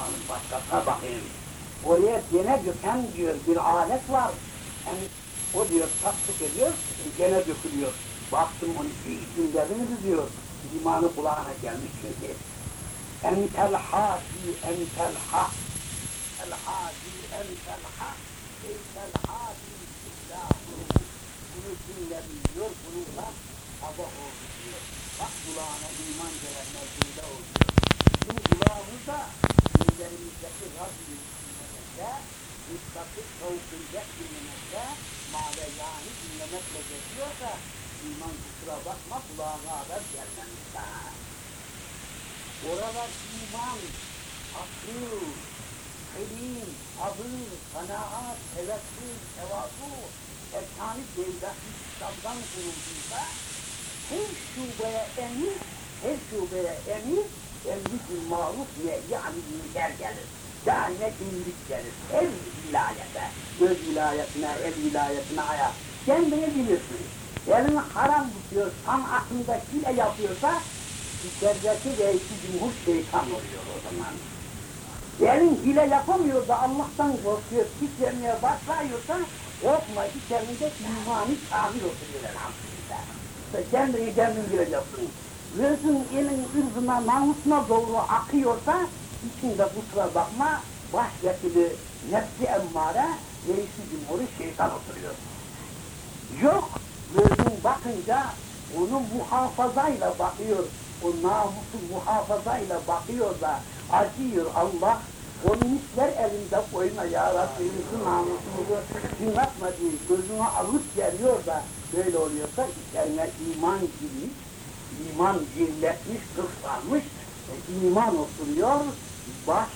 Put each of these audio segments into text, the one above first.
bakalım başkasına bakayım. Oraya gene döken diyor bir alet var. Yani o diyor tatlık ediyor, gene dökülüyor. Baktım onu bir mi diyor. İmanı kulağına gelmiş çünkü. Entel hâfi entel hâf. El hâfi entel hâf. Entel hâfi. Bunu dinlemiyor, bununla sabah oldu diyor. Bak kulağına iman gelenler burada oluyor. Bizim kulağımızda dinlerimizdeki Rabbim dinlemekte, müstakil tavukuyacak dinlemekte, yani dinlemekle geçiyorsa iman kusura bakma kulağına haber gelmemişte. Oralar iman, akıl, helim, sabır, kanaat, tevekkül, tevazu, efsane devletli kitaptan kurulduysa, her şubeye emir, her şubeye emir, emri maruf yani münker gelir. Daime iyilik gelir. Her vilayete, göz vilayetine, el vilayetine ayak. Kendini bilirsin. Elini haram tutuyor, tam aklında hile yapıyorsa, içerideki reisi cumhur şeytan oluyor o zaman. Elin hile yapamıyor da Allah'tan korkuyor, titremeye başlıyorsa, korkma içerisinde imani kamil oturuyor elhamdülillah. Kendini kendin bileceksin. Gözün elin ırzına, namusuna doğru akıyorsa, içinde kusura bakma, başvekili nefsi emmare, reisi cumhuru şeytan oturuyor. Yok, gözün bakınca onu muhafazayla bakıyor, o namusu muhafazayla bakıyor da acıyor Allah, onun işler elinde koyma ya Rabbi, bizim namusumuzu cınlatma diye gözüne alıp geliyor da böyle oluyorsa içerine iman girmiş, iman girletmiş, kısalmış, e, iman oturuyor, baş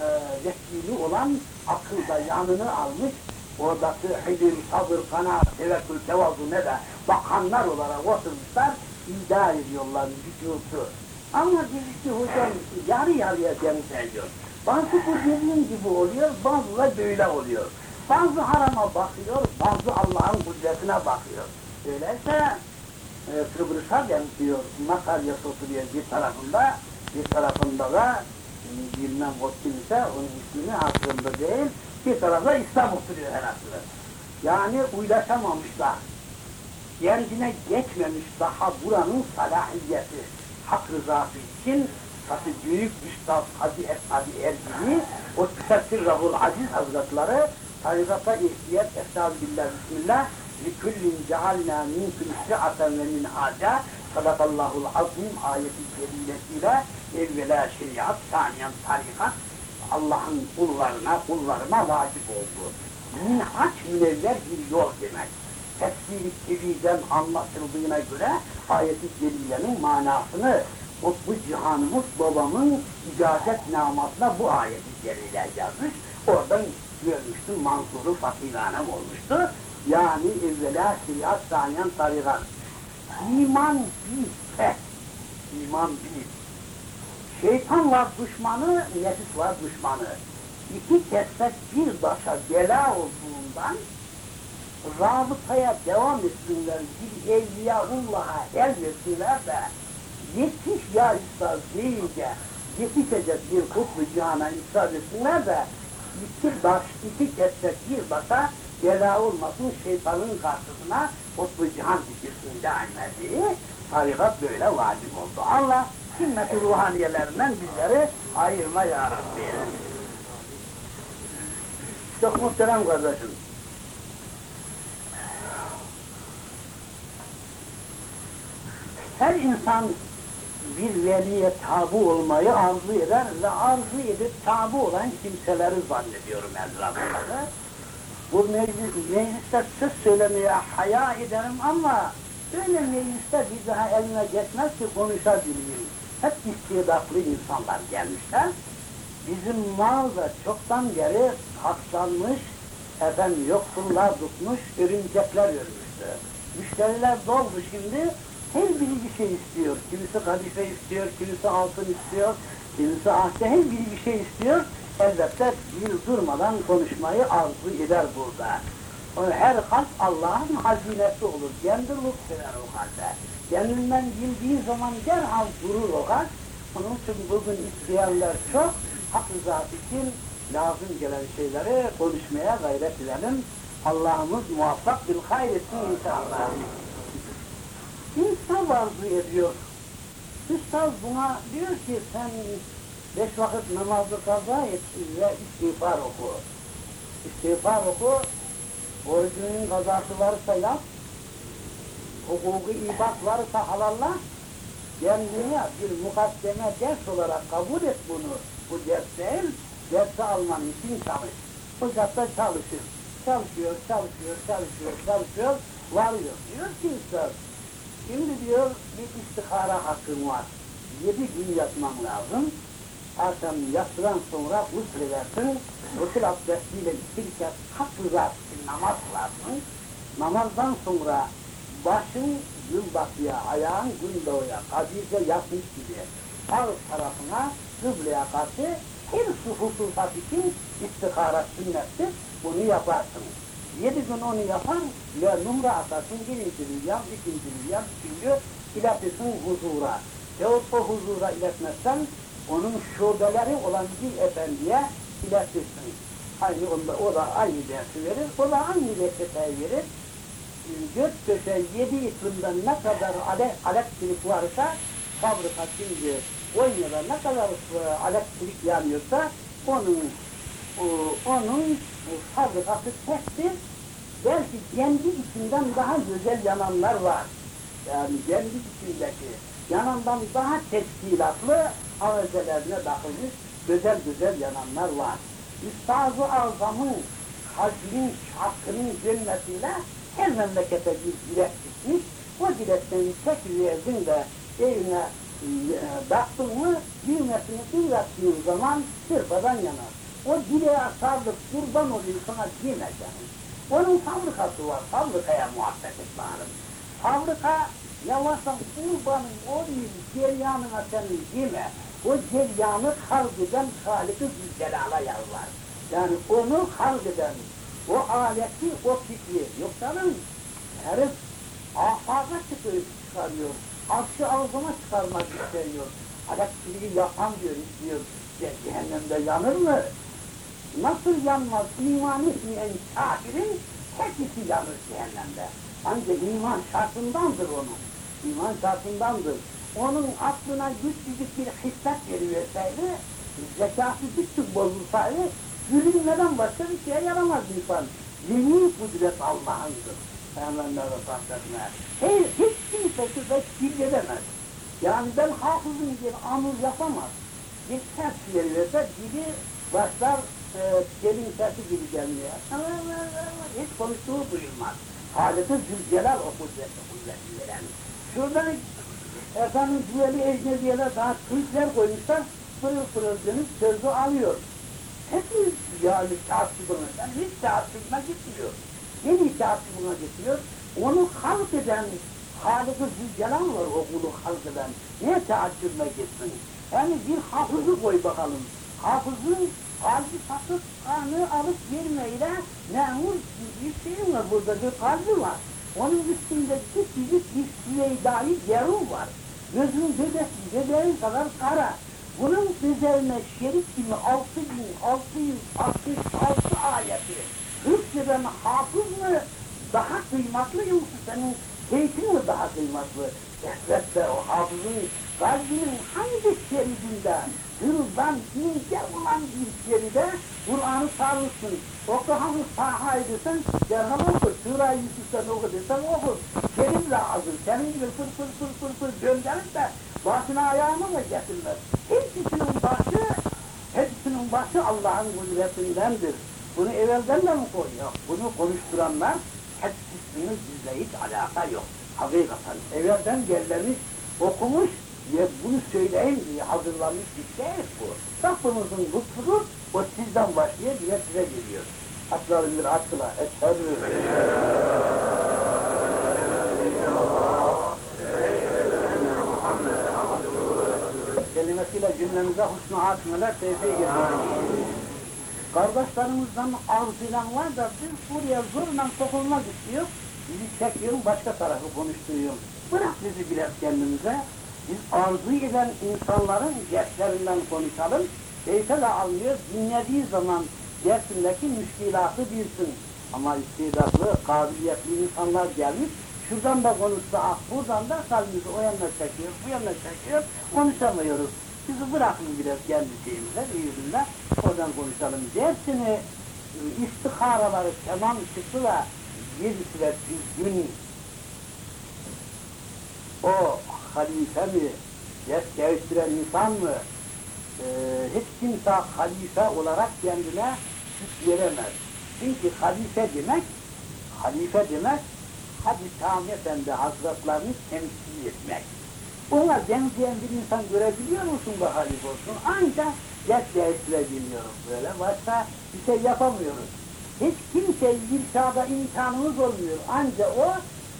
e, vekili olan akılda yanını almış, oradaki hilim, sabır, kanaat, tevekkül, tevazu ne de bakanlar olarak oturmuşlar, idare ediyorlar vücudu. Ama birisi hocam yarı yarıya temsil Bazı bu dediğim gibi oluyor, bazı da böyle oluyor. Bazı harama bakıyor, bazı Allah'ın kudretine bakıyor. Öyleyse e, Kıbrıs'a benziyor, Makarya'sı oturuyor bir tarafında, bir tarafında da bilmem o kimse, onun ismini aklımda değil, bir tarafta İslam oturuyor herhalde. Yani uylaşamamışlar. Kendine geçmemiş daha buranın salahiyeti, hak rızası için Tabi büyük Üstad Hacı Esadi Ergini, o Tefsir Rahul Aziz Hazretleri, tarikata ihtiyat Estağfirullah Bismillah, لِكُلِّنْ جَعَلْنَا مِنْكُمْ شِعَةً وَمِنْ عَادَى Sadakallahul azim ayeti celilesiyle evvela şeriat, saniyen tarikat Allah'ın kullarına, kullarına vacip oldu. Minhaç münevver bir yol demek. Tefsir-i Kebir'den anlatıldığına göre ayeti celilenin manasını Kutbu Cihanımız babamın icazet namasına bu ayeti celile yazmış. Oradan görmüştüm Mansur'u fakirhanem olmuştu. Yani evvela şeriat saniyen tarikat. İman bir tek. İman bir. Şeytan var düşmanı, nefis var düşmanı. İki kesmek bir başa bela olduğundan rabıtaya devam etsinler, bir evliyaullah'a el versinler de yetiş ya üstad deyince yetişecek bir kutlu cihana üstad etsinler de iki baş, iki kesek bir başa bela olmasın şeytanın karşısına kutlu cihan dikilsin daimedi. Tarikat böyle vacip oldu. Allah himmet-i ruhaniyelerinden bizleri ayırma ya. Çok muhterem kardeşim. Her insan bir veliye tabu olmayı arzu eder ve arzu edip tabu olan kimseleri zannediyorum etrafımda. Bu meclis, mecliste söz söylemeye haya ederim ama öyle mecliste bir daha eline geçmez ki konuşabileyim. Hep istidatlı insanlar gelmişler. Bizim mal da çoktan beri hastalanmış, efendim yoksullar tutmuş, örümcekler ölmüştü. Müşteriler doldu şimdi, her biri bir şey istiyor. Kimisi kadife istiyor, kimisi altın istiyor, kimisi ahde, her biri bir şey istiyor. Elbette bir durmadan konuşmayı arzu eder burada. Her kalp Allah'ın hazinesi olur. Kendi lütfeder o kalbe. Kendinden bildiği zaman derhal durur o kalp. Onun için bugün isteyenler çok, hak rızası için lazım gelen şeyleri konuşmaya gayret edelim. Allah'ımız muvaffak bil hayr etsin inşallah. İnsan arzu ediyor. Üstad buna diyor ki sen beş vakit namazı kaza et ve istiğfar oku. İstiğfar oku, orucunun kazası varsa yap, hukuku ibad varsa halalla, kendine bir mukaddeme ders olarak kabul et bunu. Bu ders değil, dersi alman için çalış. Ocakta çalışır. Çalışıyor, çalışıyor, çalışıyor, çalışıyor, varıyor. Diyor ki üstad, şimdi diyor bir istihara hakkın var. Yedi gün yatman lazım. Akşam yatsıdan sonra gusül edersin. Gusül abdestiyle bir kez hak için namaz kılarsın. Namazdan sonra başın gün batıya, ayağın gün doğuya, kabirde yatmış gibi sağ tarafına kıbleye karşı her su hususat için istihara sünnettir. Bunu yaparsın. Yedi gün onu yapan ya numara atarsın, birinci rüya, ikinci rüya, üçüncü iletirsin huzura. Yahut o huzura iletmezsen onun şubeleri olan bir efendiye iletirsin. Aynı onda, o da aynı dersi verir, o da aynı reçeteyi verir dört köşe yedi iklimden ne kadar elektrik varsa fabrika şimdi Konya'da ne kadar e, elektrik yanıyorsa onun o, onun o, fabrikası tektir. Belki kendi içinden daha güzel yananlar var. Yani kendi içindeki yanandan daha teşkilatlı avezelerine takılmış güzel güzel yananlar var. Üstaz-ı Azam'ın hacmin şarkının cennetiyle her memlekete bir bilet gitmiş. O biletten tek verdin de evine e, baktın mı düğmesini uğrattığın zaman sırpadan yanar. O dileğe sarılıp kurban oluyor sana diyemez yani. Onun fabrikası var, fabrikaya muhabbet et bağırın. Fabrika yavaştan kurbanın olayım ceryanına senin deme. O ceryanı halk eden Halik-i Zülcelal'a yalvar. Yani onu halk eden, o aleti, o fikri. Yoksa herif afaka çıkıyor, çıkarıyor. Akşı ağzına çıkarmak istiyor. Elektriği yapan diyor, istiyor. Ce cehennemde yanır mı? Nasıl yanmaz? İman etmeyen kafirin hepsi yanır cehennemde. Ancak iman şartındandır onun. İman şartındandır. Onun aklına güçlücük bir hisset veriverseydi, zekası tık bozulsaydı, Gülünmeden başka bir şeye yaramaz insan. Yemin kudret Allah'ındır. Peygamberlere bahsetme. Hey, hiç kimse de dil edemez. Yani ben hafızım diye amur yapamaz. Bir ters verirse dili başlar e, gelin sesi gibi gelmeye. Hiç konuştuğu duyulmaz. Haleti Zülcelal o kudreti kudreti veren. Şuradan efendim düeli ecnebiyeler daha Türkler koymuşlar, pırıl pırıl dönüp sözü alıyor. Hepimiz yani taasubuna, yani hiç taasubuna gitmiyor. Neyi taasubuna getiriyor? Onu halk eden Halık-ı var o kulu halk eden. Niye taasubuna gitsin? Yani bir hafızı koy bakalım. Hafızın kalbi satıp kanı alıp vermeyle memur bir şey var burada bir kalbi var. Onun üstünde küçücük bir süveydai yarım var. Gözün dedesi, bebeğin kadar kara. Bunun üzerine şerif gibi 6666 ayeti hükmeden hafız mı daha kıymetli yoksa senin keyfin mi daha kıymetli? Elbette o hafızın kalbinin hangi şeridinde hırızdan ince olan bir şeride Kur'an'ı sarmışsın. Okuhamı saha edersen derhal okur. Sura-i Yusuf'tan oku desen okur. Şerif lazım. Senin gibi fır fır fır fır fır gönderip de başına ayağını da getirmez. Hepsinin başı, hepsinin başı Allah'ın kudretindendir. Bunu evvelden de mi koyuyor? Bunu konuşturanlar hepsinin bizle hiç alaka yok. Hakikaten evvelden gelmiş, okumuş ve bunu söyleyeyim diye hazırlanmış bir şey bu. Rabbimizin lütfudur, o sizden başlıyor diye size geliyor. Atların bir akla, eşhedü. kelimesiyle cümlemize husnu hatmeler tevfik ediyoruz. Kardeşlerimizden arzulan var da biz buraya zorla sokulmak istiyor. Bizi çekiyor, başka tarafı konuşturuyor. Bırak bizi biraz kendimize. Biz arzu eden insanların derslerinden konuşalım. keyfe de almıyor. Dinlediği zaman dersindeki müşkilatı bilsin. Ama istidatlı, kabiliyetli insanlar gelmiş. Şuradan da konuşsa ah, buradan da kalbimizi o yana çekiyor, bu yana çekiyor. Konuşamıyoruz. Bizi bırakın biraz kendi şeyimizle, büyüdüğünde oradan konuşalım. Dersini istiharaları tamam çıktı da ve düzgün o halife mi, ders değiştiren insan mı, e, hiç kimse halife olarak kendine süt veremez. Çünkü halife demek, halife demek, Hacı Sami Efendi Hazretlerini temsil etmek. Ona benzeyen bir insan görebiliyor musun bu halife olsun? Ancak ders değiştirebiliyoruz böyle, başka bir şey yapamıyoruz. Hiç kimse irşada imkanımız olmuyor. Ancak o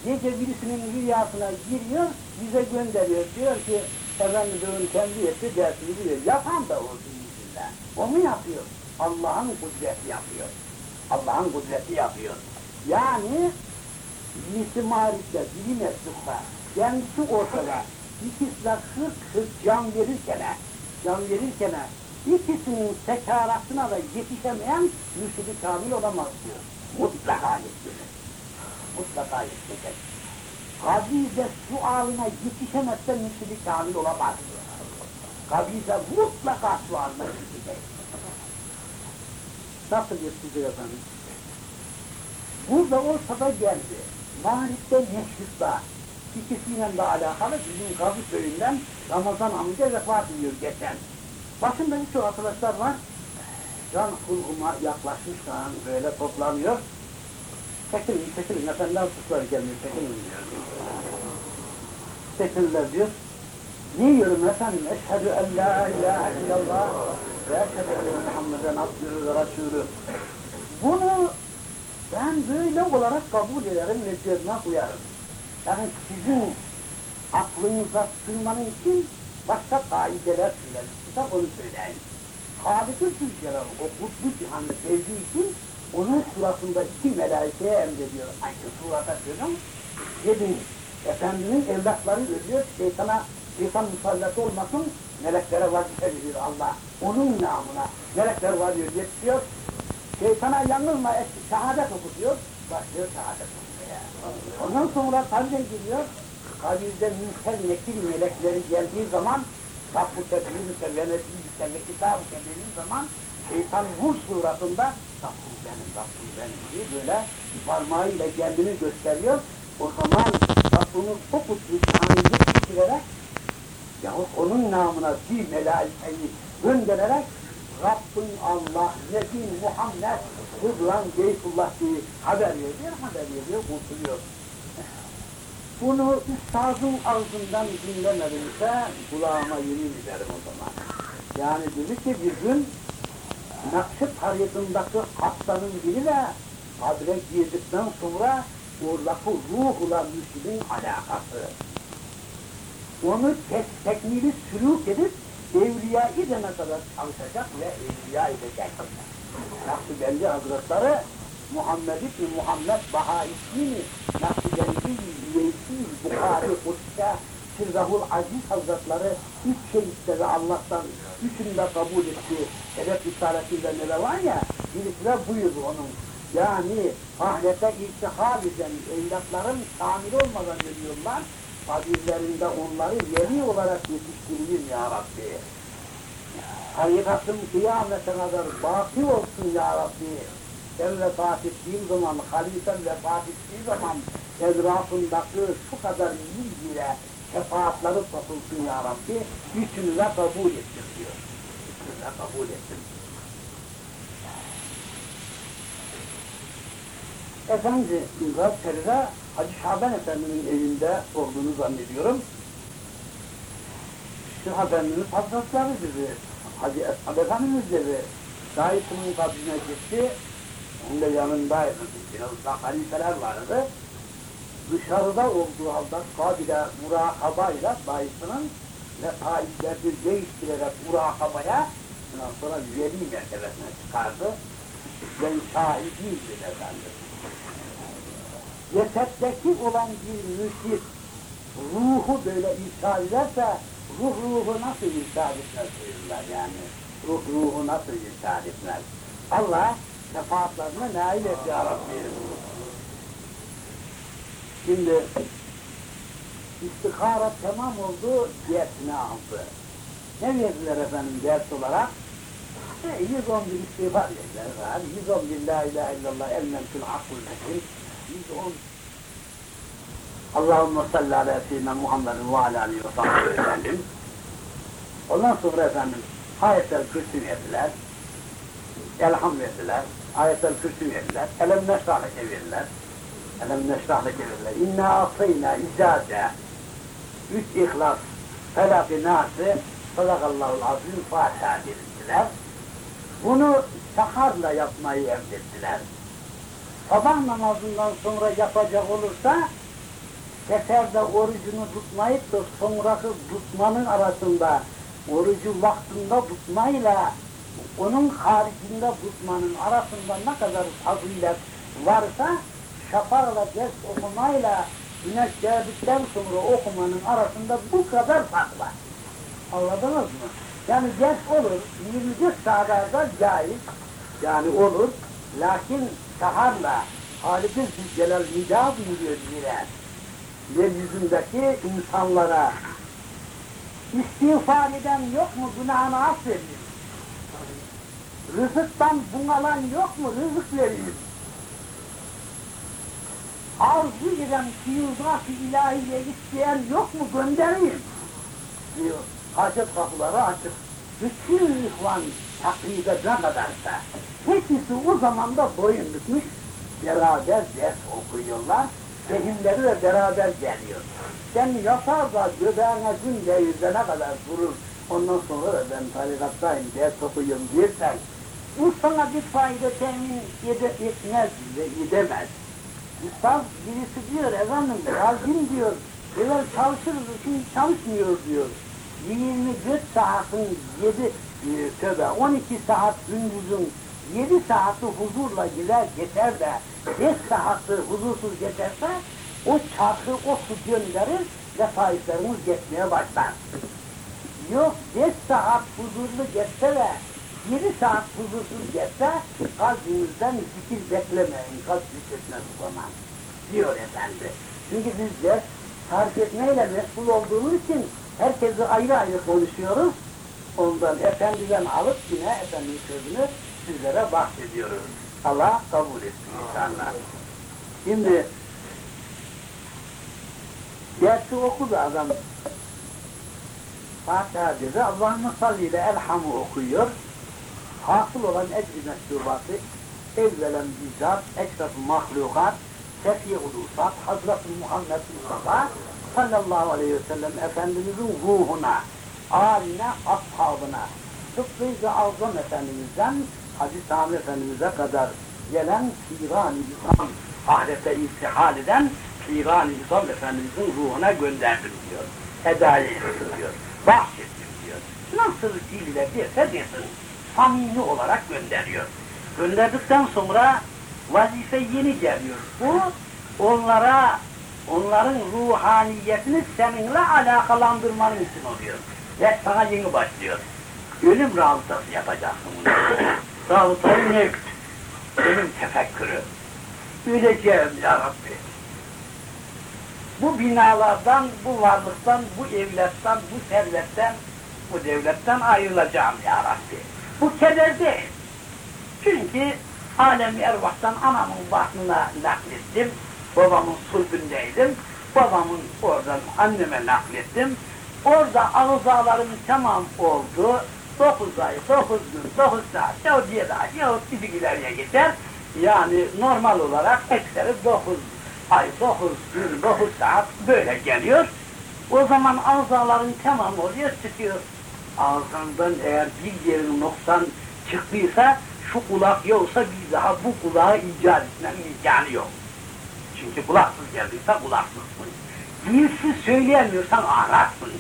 gece birisinin rüyasına giriyor, bize gönderiyor. Diyor ki, efendim bunu kendi etti, dersini biliyor. Yapan da olsun yüzünden. O mu yapıyor? Allah'ın kudreti yapıyor. Allah'ın kudreti yapıyor. Yani birisi marifte, biri meslukta, kendisi ortada. İkisi de hırk hırk can verirken, can verirken ikisinin sekaratına da yetişemeyen mürşidi kamil olamaz diyor. Mutlaka yetişecek. Mutlaka yetişecek. Kabize sualına yetişemezse mürşidi kamil olamaz diyor. Kabize mutlaka sualına yetişecek. Nasıl yetişecek efendim? Burada ortada geldi. Marif'te Neşrut'ta ikisiyle de alakalı bizim Gazı köyünden Ramazan amca vefat ediyor geçen. Başında birçok arkadaşlar var. Can kulğuma yaklaşmış kan böyle toplanıyor. Çekilin, çekilin, efendiler suslar gelmiyor, çekilin diyor. Çekilirler diyor. Ne diyorum efendim? Eşhedü en la ilahe illallah ve eşhedü enne Muhammeden abdühü ve rasulü. Bunu ben böyle olarak kabul ederim ve cebime koyarım. Yani sizin aklınıza sığmanın için başka kaideler söylerim. Size onu söyleyin. Halik-i Zülcelal o kutlu cihanı sevdiği için onun suratında iki melaikeye emrediyor. Aynı surata diyorum. Dedim, Efendinin evlatları ölüyor, şeytana, şeytan musallat olmasın, meleklere vazife veriyor Allah. Onun namına melekler varıyor, yetişiyor, Şeytana yanılma, şehadet okutuyor, başlıyor şehadet okumaya. Ondan sonra kabre giriyor, kabirde münker nekil melekleri geldiği zaman, Saffı tebrik ve nesli ve kitabı zaman, şeytan vur suratında, Saffı benim, Saffı benim diye böyle parmağıyla kendini gösteriyor. O zaman Saffı'nın o kutlu şanını geçirerek, yahut onun namına bir melaikeyi göndererek Rabbin Allah, Nebi Muhammed, Hıdran Geysullah diye haber veriyor, haber veriyor, kurtuluyor. Bunu üstazın ağzından dinlemedimse kulağıma yemin ederim o zaman. Yani dedi ki bir gün Nakşi tarihindeki hastanın biri de kabre girdikten sonra oradaki ruhla müşkilin alakası. Onu tek, tekmili sülük edip evliya ideme kadar çalışacak ve evliya edecek. Nakşibendi Hazretleri Muhammed İbni Muhammed Bahaisini Nakşibendi Leysi Bukhari Kudüs'e Sirrahul Aziz Hazretleri üç şey istedi Allah'tan. Üçünü de kabul etti. Edep risaletinde neler var ya, birisi de onun. Yani ahirete irtihal eden evlatların kamil olmadan ölüyorlar kabirlerinde onları yeni olarak yetiştireyim ya Rabbi. Hakikatım kıyamete kadar baki olsun ya Rabbi. Ben vefat ettiğim zaman, halifem vefat ettiği zaman etrafındaki şu kadar yüz bile şefaatleri topulsun ya Rabbi. Üçünü de kabul ettim diyor. Üçünü de kabul ettim. Efendi, Gazze'de Hacı Şaban Efendi'nin evinde olduğunu zannediyorum. Şeyh Efendimiz Hazretleri dedi, Hacı Esad Efendimiz dedi, Dayısının kabrine gitti, onun da yanındaydı, biraz halifeler vardı. Dışarıda olduğu halde kabile murakabayla dayısının ve taiflerini değiştirerek murakabaya, ondan sonra veli mertebesine çıkardı. Ben şahidiyim efendim cesetteki olan bir müşrik ruhu böyle irşad ederse ruh ruhu nasıl irşad etmez yani. ruh, ruhu nasıl irşad etmez? Allah şefaatlerine nail et ya. Şimdi istihara tamam oldu, dersini aldı. Ne verdiler efendim ders olarak? E, 111 istiğfar verdiler. Yani 111 la ilahe illallah ellemkül hakkul mekin. 110 Allahümme salli ala seyyidina Muhammedin ve ala aleyhi ve sellem. Ondan sonra efendim ayetler kürsü verdiler. Elham verdiler. Ayetler kürsü verdiler. Elem neşrahleke verdiler. Elem neşrahleke verdiler. İnna asayna icaze. Üç ihlas. Felak-ı nası. Sadakallahul azim. Fatiha verildiler. Bunu saharla yapmayı emrettiler. Sabah namazından sonra yapacak olursa seferde orucunu tutmayıp da sonraki tutmanın arasında orucu vaktinde tutmayla onun haricinde tutmanın arasında ne kadar fazilet varsa şafakla ders okumayla güneş geldikten sonra okumanın arasında bu kadar fark var. Anladınız mı? Yani ders olur, 24 saatlerde caiz, yani olur, lakin saharla Halik-i Zülcelal nida buyuruyor bire. Yeryüzündeki insanlara istiğfar eden yok mu günahını affedin. Rızıktan bunalan yok mu rızık verin. Arzu eden fiyudat-ı ilahiye isteyen yok mu göndereyim diyor. Hacet kapıları açık. Bütün ihvan taklide ne kadarsa hepsi o zamanda boyun bükmüş beraber ders okuyorlar. Fehimleri de beraber geliyor. Sen yapar da göbeğine gün yüzene kadar durur. Ondan sonra da ben tarikattayım, ders okuyorum dersen, bu sana bir fayda temin ede, etmez edemez. Üstad birisi diyor, efendim, razim diyor, evvel çalışırız, şimdi çalışmıyor diyor. 24 saatin 7, e, tövbe 12 saat gündüzün 7 saati huzurla gider geçer de 5 saati huzursuz geçerse o çarkı o su gönderir ve sahiplerimiz geçmeye başlar. Yok 5 saat huzurlu geçse de 7 saat huzursuz geçse kalbinizden zikir beklemeyin, kalp zikretmez zaman diyor efendi. Çünkü biz de tarif etmeyle mesul olduğumuz için herkesi ayrı ayrı konuşuyoruz. Ondan efendiden alıp yine efendinin sözünü sizlere bahsediyoruz. Allah kabul etsin inşallah. Şimdi dersi okudu adam. Fatiha dedi. Allah'ın salli ile elhamı okuyor. Hasıl olan ecri mektubatı evvelen bizzat, eşref mahlukat, sefi ulusat, Hazreti Muhammed Mustafa sallallahu aleyhi ve sellem Efendimizin ruhuna, aline, ashabına, Tıbbı Azam Efendimiz'den Hacı Sami Efendimiz'e kadar gelen Piran-ı İslam, ahirete irtihal eden Piran-ı İslam Efendimiz'in ruhuna gönderdim diyor. Hediye ettim diyor. Bahşettim diyor. Nasıl dille derse desin. Samimi olarak gönderiyor. Gönderdikten sonra vazife yeni geliyor. Bu onlara onların ruhaniyetini seninle alakalandırmanın için oluyor. Ve sana yeni başlıyor. Ölüm rabıtası yapacaksın bunu. Rabıtayı nevt. Ölüm tefekkürü. Öleceğim ya Rabbi. Bu binalardan, bu varlıktan, bu evletten, bu servetten, bu devletten ayrılacağım ya Rabbi. Bu keder değil. Çünkü alemi ervahtan anamın batnına naklettim. Babamın sulbündeydim. Babamın oradan anneme naklettim. Orada ağızlarım tamam oldu. Dokuz ay, dokuz gün, dokuz saat, ya diye daha, ya bir ileriye geçer. Yani normal olarak ekseri dokuz ay, dokuz gün, dokuz saat böyle geliyor. O zaman ağızların tamam oluyor, çıkıyor. Ağzından eğer bir yerin noksan çıktıysa, şu kulak yoksa bir daha bu kulağı icat etmenin imkanı yok. Çünkü kulaksız geldiyse kulaksızsın. Dilsiz söyleyemiyorsan ağlarsın.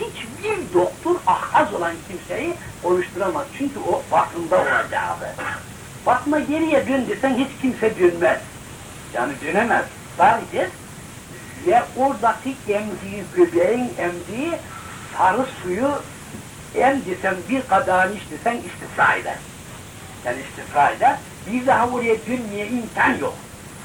Hiçbir doktor ahaz olan kimseyi konuşturamaz. Çünkü o farkında olacağı. Bakma geriye dön desen hiç kimse dönmez. Yani dönemez. Sadece ve oradaki emdiği, göbeğin emdiği sarı suyu en desen bir kadarını içtiysen istisna eder. Yani istisna eder. Bir daha buraya dönmeye imkan yok.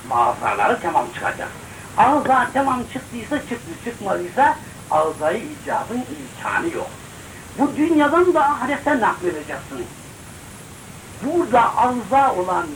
Mağazaları tamam çıkacak. Ağza tamam çıktıysa çıktı, çıkmadıysa ağzayı icabın imkanı yok. Bu dünyadan da ahirete nakledeceksin. Burada ağza olan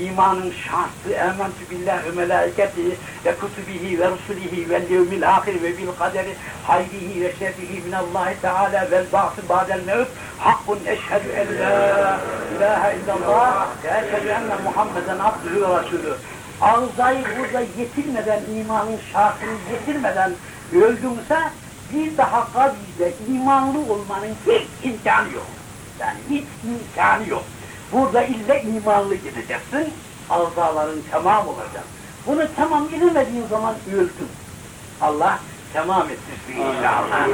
imanın şartı ementü billah ve melaiketihi ve kutubihi ve rusulihi ve yevmil ahir ve bil kaderi hayrihi ve şerrihi minallahi teala vel ba'sı ba'del mevt hakkun eşhedü en la ilahe illallah ve eşhedü enne Muhammeden abdühü ve rasulü ağzayı burada yetirmeden imanın şartını getirmeden öldümse bir daha kabirde imanlı olmanın hiç imkanı yok. Yani hiç imkanı yok. Burada ille imanlı gideceksin, azaların tamam olacak. Bunu tamam edemediğin zaman öldün. Allah tamam ettirsin inşallah.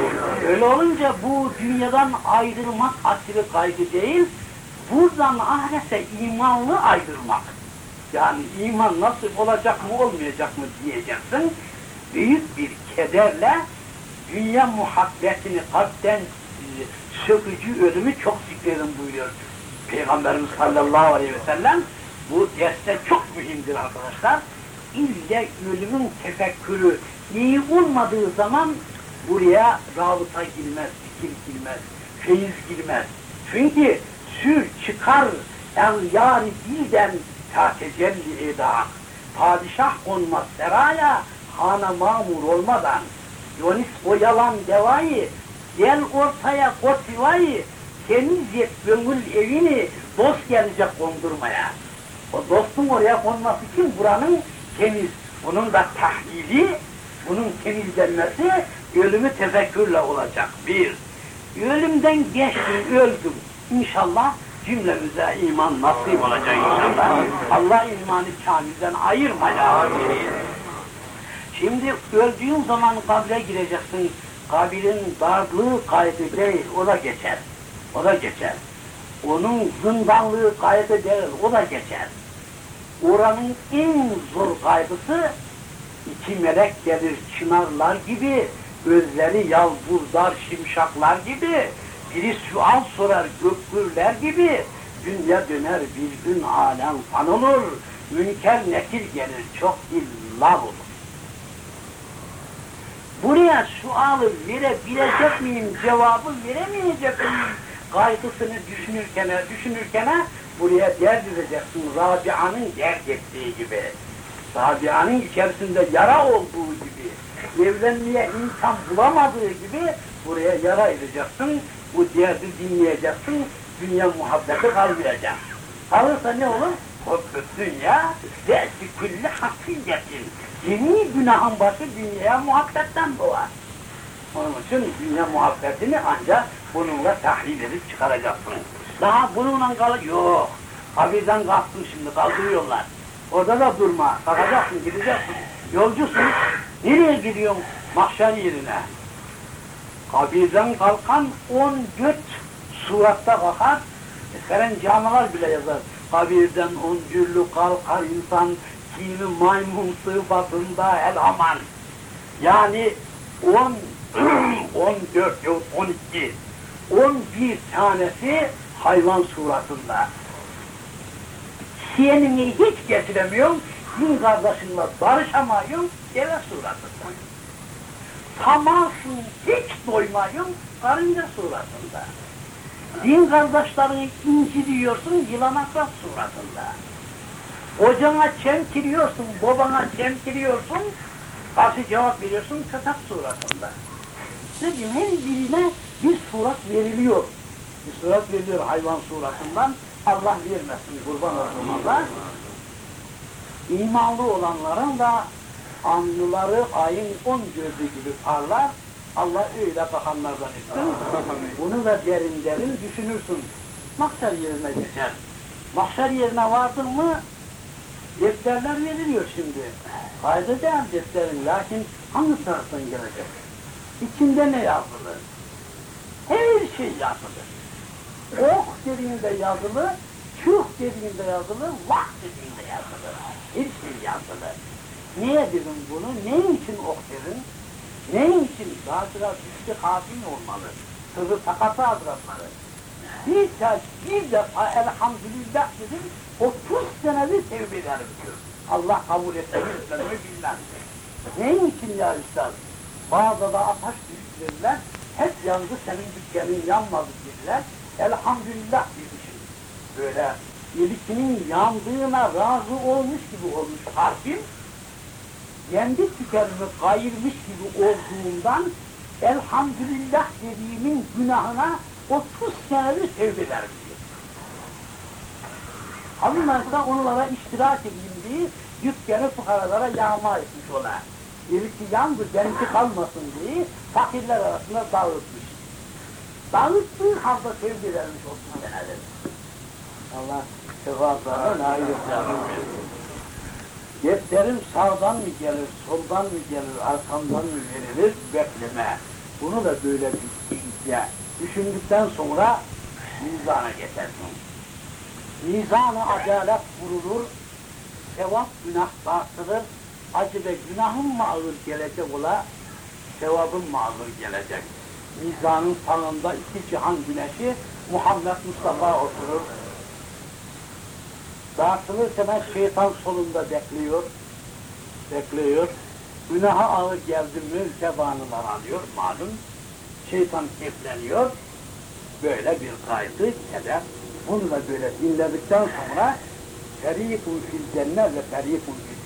Öyle olunca bu dünyadan ayrılmak aşırı kaygı değil, buradan ahirete imanlı ayrılmak. Yani iman nasıl olacak mı olmayacak mı diyeceksin. Büyük bir kederle dünya muhabbetini kalpten e, sökücü ölümü çok zikredin buyuruyor. Peygamberimiz sallallahu aleyhi ve sellem bu derste çok mühimdir arkadaşlar. İlle ölümün tefekkürü iyi olmadığı zaman buraya rabıta girmez, fikir girmez, feyiz girmez. Çünkü sür çıkar el yari dilden ta eda. Padişah konmaz seraya, hana mamur olmadan. Yonis o yalan devayı, gel ortaya kotivayı, temiz et gönül evini dost gelecek kondurmaya. O dostun oraya konması için buranın temiz, bunun da tahlili, bunun temizlenmesi ölümü tefekkürle olacak. Bir, ölümden geçtim, öldüm. İnşallah cümlemize iman nasip olacak inşallah. Allah imanı kamilden ayırmayacak. Şimdi öldüğün zaman kabre gireceksin. Kabrin darlığı kaydı değil, o da geçer. O da geçer. Onun zindanlığı kaydı değil, o da geçer. Oranın en zor kaygısı iki melek gelir çınarlar gibi, gözleri yalbuzdar şimşaklar gibi, biri sual sorar gökgürler gibi, dünya döner bir gün alem fan olur, münker nekir gelir çok illa olur. Buraya sualı verebilecek miyim, cevabı veremeyecek miyim? Kaygısını düşünürken, düşünürken buraya dert edeceksin. Rabia'nın dert ettiği gibi. Rabia'nın içerisinde yara olduğu gibi, evlenmeye imkan bulamadığı gibi buraya yara edeceksin. Bu derdi dinleyeceksin, dünya muhabbeti kalmayacak. Kalırsa ne olur? O dünya ve külli hakiyetin. Yeni günahın başı dünyaya muhabbetten doğar. Onun için dünya muhabbetini ancak bununla tahlil edip çıkaracaksın. Daha bununla kal yok. Kabirden kalktın şimdi kaldırıyorlar. Orada da durma. Kalkacaksın, gideceksin. Yolcusun. Nereye gidiyorsun? Mahşer yerine. Kabirden kalkan 14 suratta kalkar. Eskeren camiler bile yazar. Kabirden on cüllü kalkar insan kimi maymun sıfatında el aman. Yani 10 14 yok 12 11 tanesi hayvan suratında. Siyenini hiç getiremiyorsun, din kardeşinle barışamıyorsun, deve suratında. Tamasın hiç doymuyorsun, karınca suratında. Din kardeşlerini inciriyorsun, yılan akrap suratında. Hocana çemkiriyorsun, babana çemkiriyorsun, karşı cevap veriyorsun kötek suratında. Ne bileyim her birine bir surat veriliyor. Bir surat veriliyor hayvan suratından. Allah vermesin kurban olsun Allah. İmanlı olanların da alnıları ayın on gözü gibi parlar. Allah öyle bakanlardan etsin. Bunu da derin derin düşünürsün. Mahşer yerine geçer. Mahşer yerine vardın mı defterler veriliyor şimdi. Kaydedeceğim defterin lakin hangi taraftan gelecek? İçinde ne yazılı? Her şey yazılı. Ok dediğinde yazılı, çuh dediğinde yazılı, vak dediğinde yazılı. Her şey yazılı. Niye dedim bunu? Ne için ok dedin? Ne için? Daha sıra düştü hatim olmalı. Sırrı sakatı hazretleri. Bir, de, bir defa elhamdülillah dedim, 30 senedir tevbe ederim diyor. Allah kabul mi bilmem. Neyin için ya üstad? Bazıda da ateş düştüler, hep yandı senin dükkanın yanmadı dediler. Elhamdülillah demişim. Böyle ilikinin yandığına razı olmuş gibi olmuş harfim. Kendi tükenimi kayırmış gibi olduğundan elhamdülillah dediğimin günahına 30 senedir tevbe ederim diyor. Alınlarsa onlara iştirak edeyim diye dükkanı fukaralara yağma etmiş ona. Birisi yandı, benimki kalmasın diye fakirler arasında dağıtmış. Dağıttığı halde tevbe edermiş 30 senedir. Allah sevaplarına nail. Defterim sağdan mı gelir, soldan mı gelir, arkamdan mı verilir bekleme. Bunu da böyle bir iyice düşündükten sonra mizana getirsin. Mizan-ı adalet vurulur, sevap günah tartılır. Acaba günahın mı ağır gelecek ola, sevabın mı ağır gelecek? Mizanın sağında iki cihan güneşi Muhammed Mustafa oturur. Dağıtılırsa ben şeytan solunda bekliyor, bekliyor. Günaha ağır geldi mi zebanılar alıyor malum. Şeytan kefleniyor. Böyle bir kaygı keder. Bunu da böyle dinledikten sonra ferikun fil cennet ve ferikun fil.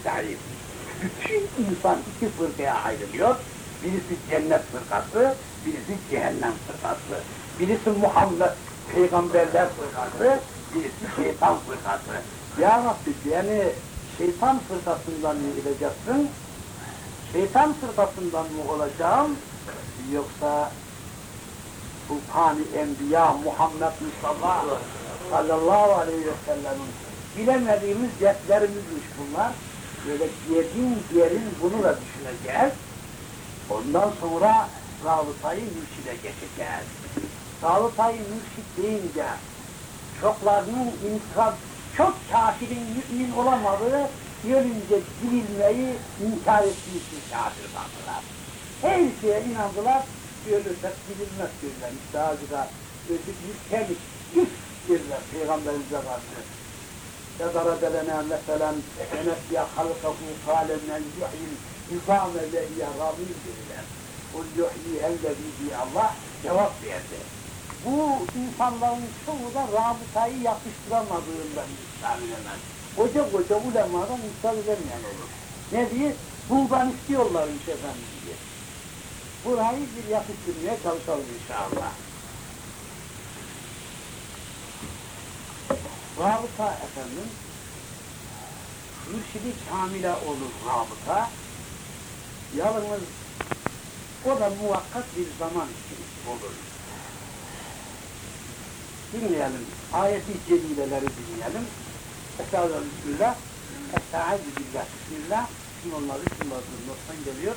Bütün insan iki fırkaya ayrılıyor. Birisi cennet fırkası, birisi cehennem fırkası. Birisi Muhammed peygamberler fırkası, birisi şeytan fırkası. Ya Rabbi beni şeytan fırkasından mı gideceksin? Şeytan fırkasından mı olacağım? Yoksa Sultan-ı Enbiya Muhammed Mustafa sallallahu aleyhi ve sellem'in bilemediğimiz dertlerimizmiş bunlar. Böyle yerin yerin bunu da düşüneceğiz. Ondan sonra Rabıtayı Mürşid'e geçeceğiz. Rabıtayı Mürşid deyince çoklarının intikam, çok kafirin mümin olamadığı yönünce dirilmeyi inkar ettiği için kafir sandılar. Her şeye inandılar, ölürsek dirilmez dediler. İşte ağzıda özü bir kemik, üf dediler Peygamberimize karşı. Yadara belene meselen enefya halkahu kâlemden yuhyil nizame ve hiye ramil dediler. Kul yuhyi ellezî diye Allah cevap verdi. Bu insanların çoğu da rabıtayı yapıştıramadığından insan edemez. Koca koca ulemadan insan edemeyen olur. Ne diye? Bundan istiyorlarmış efendim diye. Burayı bir yapıştırmaya çalışalım inşallah. Rabıta efendim, mürşidi kamile olur rabıta. Yalnız o da muvakkat bir zaman için olur. Dinleyelim, ayeti celileleri dinleyelim. Estağfurullah, Bismillah, Estaizu billah, Bismillah. Şimdi onları nottan geliyor.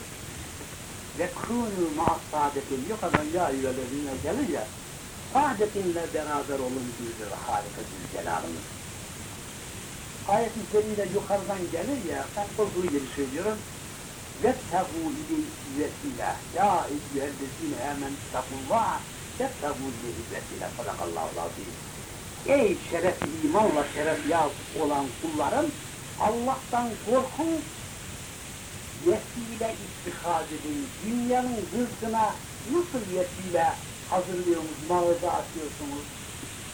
Ve kûnû ma'as saadetin, yok adam ya eyyühellezine gelir ya, saadetinle beraber olun diyor harika Zülcelal'ımız. Ayet-i Kerime yukarıdan gelir ya, ben olduğu gibi söylüyorum. وَاتَّقُوا اِلَيْهِ وَسِيلًا يَا اِيُّهَا الَّذ۪ينَ اَمَنْ اتَّقُوا اللّٰهَ وَاتَّقُوا اِلَيْهِ وَسِيلًا صَدَقَ اللّٰهُ الْعَظِيمُ Ey şerefli imanla şeref yaz olan kullarım, Allah'tan korkun, vesile istihaz edin. Dünyanın rızkına nasıl vesile hazırlıyorsunuz, mağaza atıyorsunuz?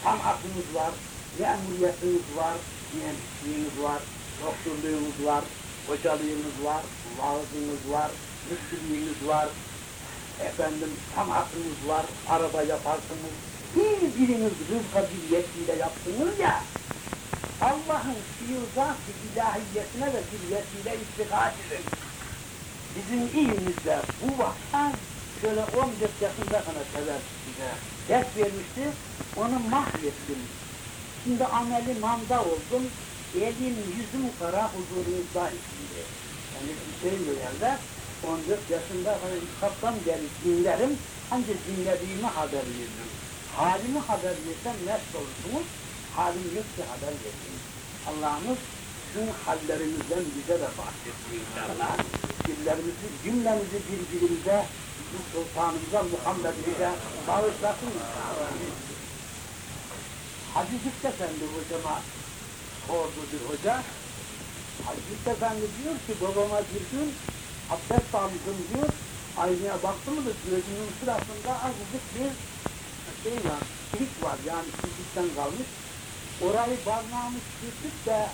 Tam aklınız var, memuriyetiniz var, mühendisliğiniz var, doktorluğunuz var, hocalığınız var, vaazınız var, müftülüğünüz var, efendim tam aklınız var, araba yaparsınız. Bir biriniz rızka bir vesile yaptınız ya, Allah'ın fiuzat-ı ilahiyetine de bir vesile istihaz edin. Bizim iyimizde bu vakta şöyle 14 yaşında kadar size ders vermişti, onu mahvettim. Şimdi ameli manda oldum, elim yüzüm kara huzurunuzda şimdi. Yani Hüseyin Bey'de 14 yaşında hani kitaptan beri dinlerim, ancak dinlediğimi haber veririm. Halimi haber versem mest olursunuz, halim yok ki haber versin. Allah'ımız tüm hallerimizden bize de bahsetsin inşallah. Cümlelerimizi, cümlemizi birbirimize bu sultanımıza Muhammed'imize bağışlasın. Hacı Züht Efendi hocama sordu bir hoca. Hacı Efendi diyor ki babama bir gün abdest aldım diyor. Aynaya baktım da gözümün sırasında azıcık bir şey var, çizik var yani çizikten kalmış. Orayı parmağımı sürtüp de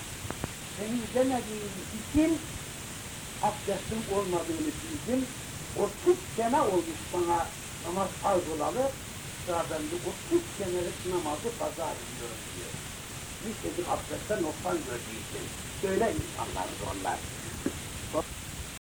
temizlemediğim için abdestim olmadığını bildim. 30 sene olmuş bana namaz farz olalı. Sıradan bir 30 senelik namazı kaza ediyorum diyor. Nitekim abdestte noksan gördüğü için. Böyle insanlardır onlar.